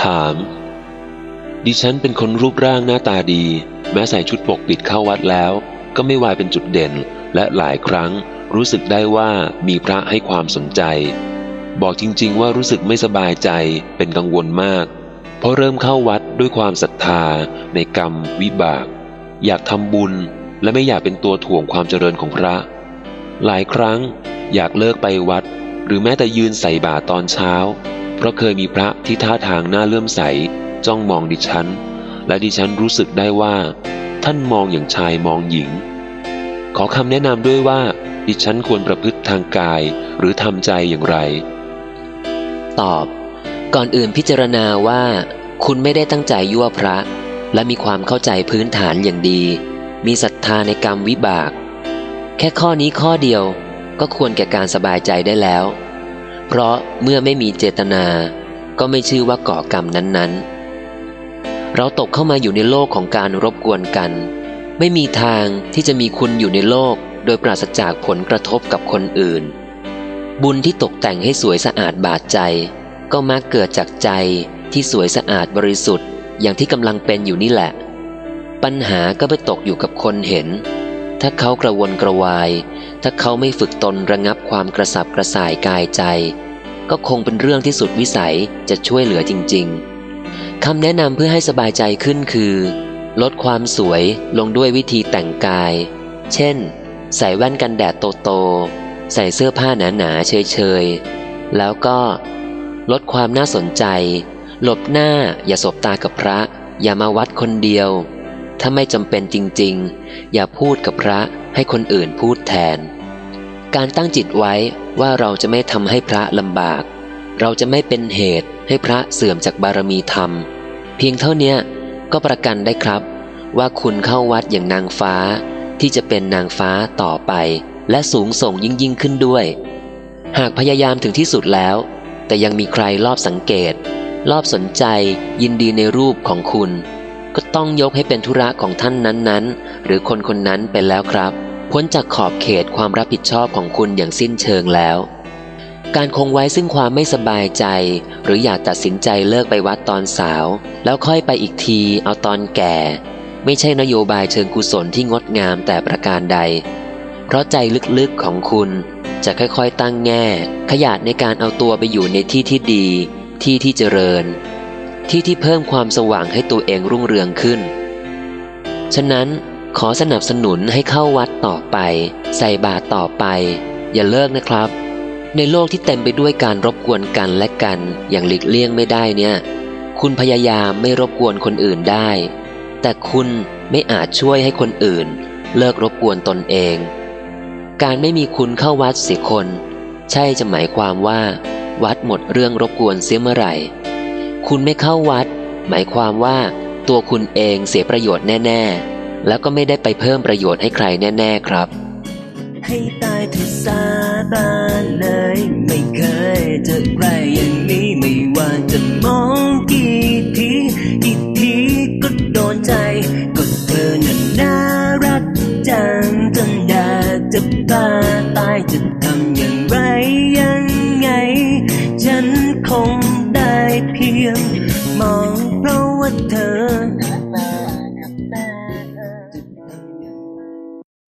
ถาม ดิฉันเป็นคนรูปร่างหน้าตาดี แม้ใส่ชุดปกปิดเข้าวัดแล้ว ก็ไม่วายเป็นจุดเด่น และหลายครั้งรู้สึกได้ว่ามีพระให้ความสนใจ บอกจริง ๆ ว่ารู้สึกไม่สบายใจเป็นกังวลมาก เพราะเริ่มเข้าวัดด้วยความศรัทธา ในกรรม วิบาก อยากทำบุญและไม่อยากเป็นตัวถ่วงความเจริญของพระ หลายครั้งอยากเลิกไปวัด หรือแม้แต่ยืนใส่บาตรตอนเช้า เพราะเคยมีพระที่ท่าทางหน้าเลื่อมใส จ้องมองดิฉัน และดิฉันรู้สึกได้ว่า ท่านมองอย่างชายมองหญิง ขอคำแนะนำด้วยว่า ดิฉันควรประพฤติทางกายหรือทำใจอย่างไร ตอบ ก่อนอื่นพิจารณาว่า คุณไม่ได้ตั้งใจยั่วพระ และมีความเข้าใจพื้นฐานอย่างดี มีศรัทธาในกรรมวิบาก แค่ข้อนี้ข้อเดียวก็ควรแก่การสบายใจได้แล้ว เพราะเมื่อไม่มีเจตนา ก็ไม่ชื่อว่าก่อกรรมนั้นๆ เราตกเข้ามาอยู่ในโลกของการรบกวนกัน ไม่มีทางที่จะมีคุณอยู่ในโลก โดยปราศจากผลกระทบกับคนอื่น บุญที่ตกแต่งให้สวยสะอาดบาดใจ ก็มักเกิดจากใจที่สวยสะอาดบริสุทธิ์ อย่างที่กำลังเป็นอยู่นี่แหละ ปัญหาก็ไปตกอยู่กับคนเห็น ถ้าเขากระวนกระวาย ถ้าเขาไม่ฝึกตนระงับความกระสับกระส่ายกายใจ ก็คงเป็นเรื่องที่สุดวิสัยจะช่วยเหลือจริง ๆคำแนะนำเพื่อให้สบายใจขึ้นคือ ลดความสวยลงด้วยวิธีแต่งกาย เช่น ใส่แว่นกันแดดโตๆใส่เสื้อผ้าหนาๆเฉยๆ แล้วก็ ลดความน่าสนใจ หลบหน้าอย่าสบตากับพระ อย่ามาวัดคนเดียว ถ้าไม่จำเป็นจริง ๆ อย่าพูดกับพระให้คนอื่นพูดแทน การตั้งจิตไว้ว่าเราจะไม่ทำให้พระลำบาก เราจะไม่เป็นเหตุให้พระเสื่อมจากบารมีธรรม เพียงเท่านี้ก็ประกันได้ครับ ว่าคุณเข้าวัดอย่างนางฟ้า ที่จะเป็นนางฟ้าต่อไป และสูงส่งยิ่งยิ่งขึ้นด้วย หากพยายามถึงที่สุดแล้ว แต่ยังมีใครรอบสังเกต รอบสนใจยินดีในรูปของคุณ ก็ต้องยกให้เป็นธุระของท่านนั้นๆ หรือคนคนนั้นไปแล้วครับ พ้นจากขอบเขตความรับผิดชอบของคุณอย่างสิ้นเชิงแล้ว การคงไว้ซึ่งความไม่สบายใจ หรืออยากตัดสินใจเลิกไปวัดตอนสาว แล้วค่อยไปอีกทีเอาตอนแก่ ไม่ใช่นโยบายเชิงกุศลที่งดงามแต่ประการใด เพราะใจลึกๆของคุณจะค่อยๆตั้งแง่ ขยาดในการเอาตัวไปอยู่ในที่ที่ดี ที่ที่เจริญ ที่ที่เพิ่มความสว่างให้ตัวเองรุ่งเรืองขึ้น ฉะนั้นขอสนับสนุนให้เข้าวัดต่อไป ใส่บาตรต่อไป อย่าเลิกนะครับ ในโลกที่เต็มไปด้วยการรบกวนกันและกันอย่างหลีกเลี่ยงไม่ได้เนี่ย คุณพยายามไม่รบกวนคนอื่นได้ แต่คุณไม่อาจช่วยให้คนอื่น เลิกรบกวนตนเอง การไม่มีคุณเข้าวัดเสียคน ใช่จะหมายความว่า วัดหมดเรื่องรบกวนเสียเมื่อไหร่ คุณไม่เข้าวัด หมายความว่า ตัวคุณเองเสียประโยชน์แน่ ๆ แล้วก็ไม่ได้ไปเพิ่มประโยชน์ให้ใครแน่ ๆ ครับ ให้ตายเถอสาบานเลย ไม่เคยเจอใครอย่างนี้ไม่ว่าจะมองกี่ทีกี่ทีก็โดนใจ ก็เธอน่ะน่ารักจังจนอยากจะพาตายจะ พียงมองเพราะว่าเธอ